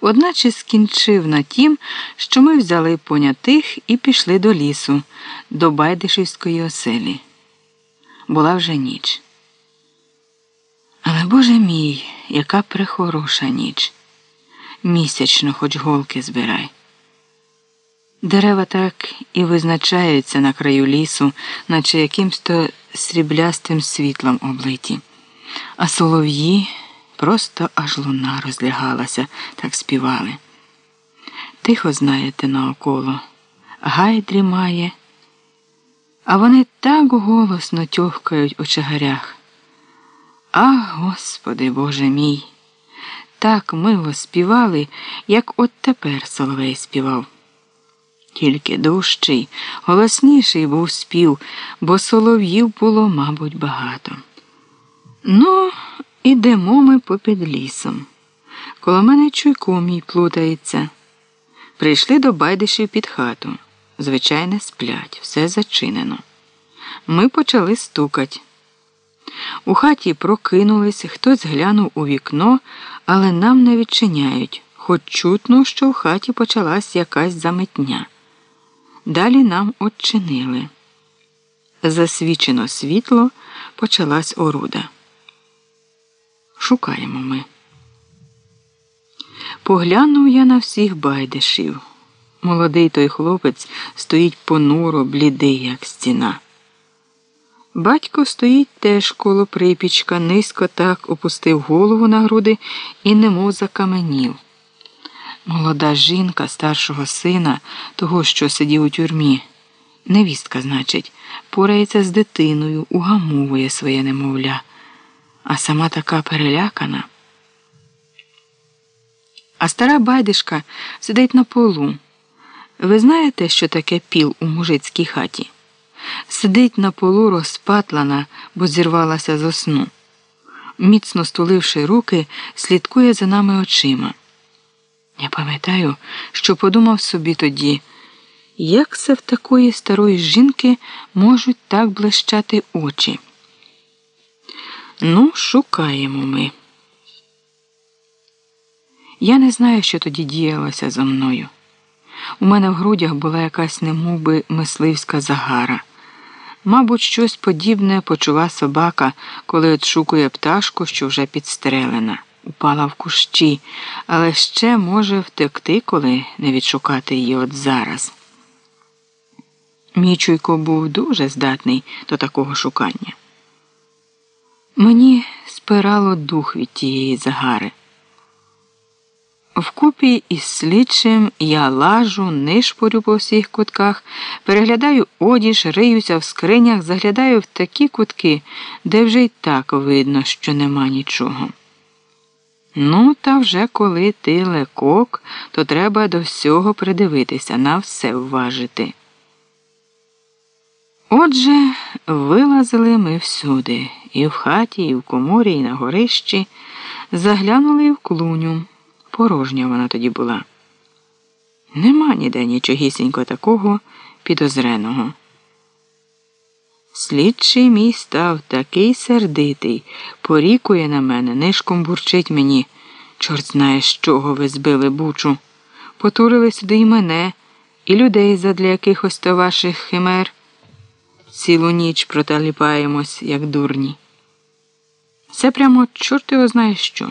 одначе скінчив на тім, що ми взяли понятих і пішли до лісу, до Байдишівської оселі. Була вже ніч. Але Боже мій, яка прехороша ніч. Місячно хоч голки збирай. Дерева так і визначаються на краю лісу, наче якимсь то сріблястим світлом облиті, а солов'ї просто аж луна розлягалася, так співали. Тихо, знаєте, наоколо, гай дрімає, а вони так голосно тьохкають у чагарях. Ах, Господи Боже мій! Так мило співали, як от тепер Соловей співав. Тільки дужчий, голосніший був спів, бо солов'їв було, мабуть, багато. Ну, ідемо ми попід лісом. Коло мене чуйко мій плутається. Прийшли до байдишів під хату. Звичайно, сплять, все зачинено. Ми почали стукать. У хаті прокинулись, хтось глянув у вікно, але нам не відчиняють, хоч чутно, що в хаті почалась якась заметня. Далі нам odчинили. Засвічено світло, почалась оруда. Шукаємо ми. Поглянув я на всіх байдишів. Молодий той хлопець стоїть понуро, блідий, як стіна. Батько стоїть теж коло припічка, низько так опустив голову на груди і немов закаменів. Молода жінка старшого сина, того, що сидів у тюрмі, невістка, значить, порається з дитиною, угамовує своє немовля, а сама така перелякана. А стара байдишка сидить на полу. Ви знаєте, що таке піл у мужицькій хаті? Сидить на полу розпатлана, бо зірвалася з сну. Міцно стуливши руки, слідкує за нами очима. Я пам'ятаю, що подумав собі тоді, як це в такої старої жінки можуть так блищати очі. Ну, шукаємо ми. Я не знаю, що тоді діялося зо мною. У мене в грудях була якась немовби мисливська загара. Мабуть, щось подібне почула собака, коли отшукує пташку, що вже підстрелена, упала в кущі, але ще може втекти, коли не відшукати її от зараз. Мій чуйко був дуже здатний до такого шукання. Спирало дух від тієї загари. Вкупі із слідчим я лажу, нишпорю по всіх кутках, переглядаю одіж, риюся в скринях, заглядаю в такі кутки, де вже й так видно, що нема нічого. Ну, та вже коли ти лекок, то треба до всього придивитися, на все вважити. Отже, вилазили ми всюди, і в хаті, і в коморі, і на горищі, заглянули в клуню. Порожня вона тоді була. Нема ніде нічогісінько такого підозреного. Слідчий мій став такий сердитий, порікує на мене, нишком бурчить мені. Чорт знає, з чого ви збили бучу. Потурили сюди і мене, і людей задля якихось то ваших химер. Цілу ніч проталіпаємось, як дурні. Це прямо чорт його знає що.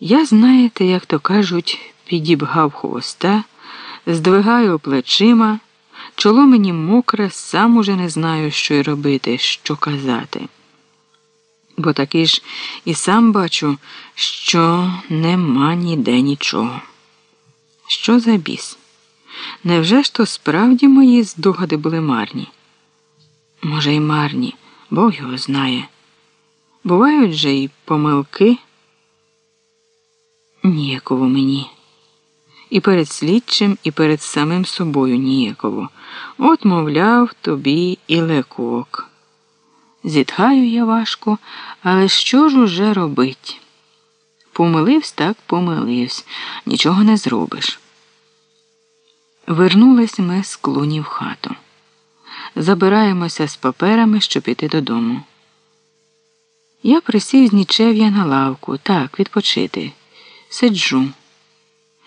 Я, знаєте, як то кажуть, підібгав хвоста, здвигаю плечима, чоло мені мокре, сам уже не знаю, що й робити, що казати. Бо таки ж і сам бачу, що нема ніде нічого. Що за біс? Невже ж то справді мої здогади були марні? Може, й марні, Бог його знає. Бувають же й помилки. Ніяково мені. І перед слідчим, і перед самим собою ніяково. От, мовляв, тобі і лекок. Зітхаю я важко, але що ж уже робить? Помилився, так помилився, нічого не зробиш. Вернулись ми з клуні в хату. Забираємося з паперами, щоб іти додому. Я присів з нічев'я на лавку, так, відпочити Сиджу.